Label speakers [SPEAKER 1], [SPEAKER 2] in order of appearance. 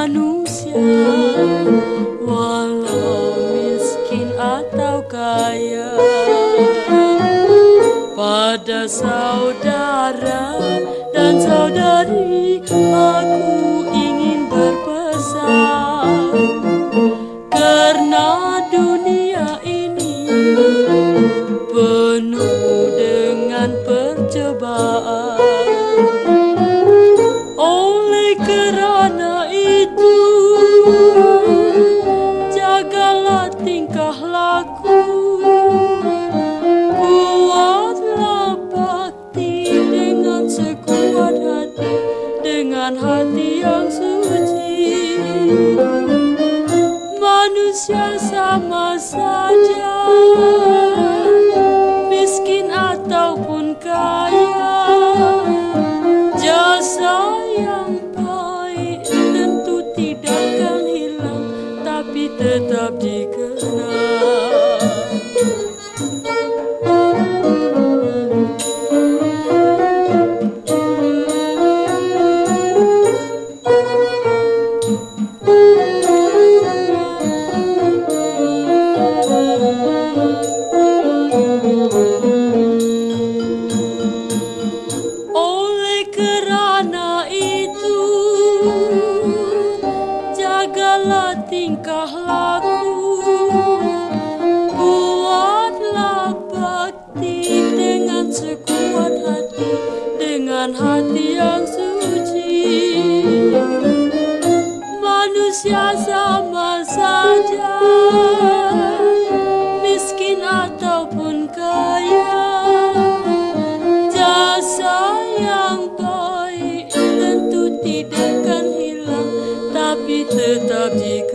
[SPEAKER 1] manusia Walau miskin atau kaya Pada saudara dan saudari Aku ingin berpesan. Karena dunia ini Penuh dengan percobaan. Oleh kerana itu Jagalah tingkah laku Dengan hati yang suci. Manusia sama saja Miskin ataupun kaya. Jasa yang baik tentu tidak akan hilang Tapi tetap dikenal kerana itu Jagalah tingkah laku. Buatlah bakti dengan sekuat hati Dengan hati yang suci. Manusia sama saja Miskin ataupun kaya. Jasa baik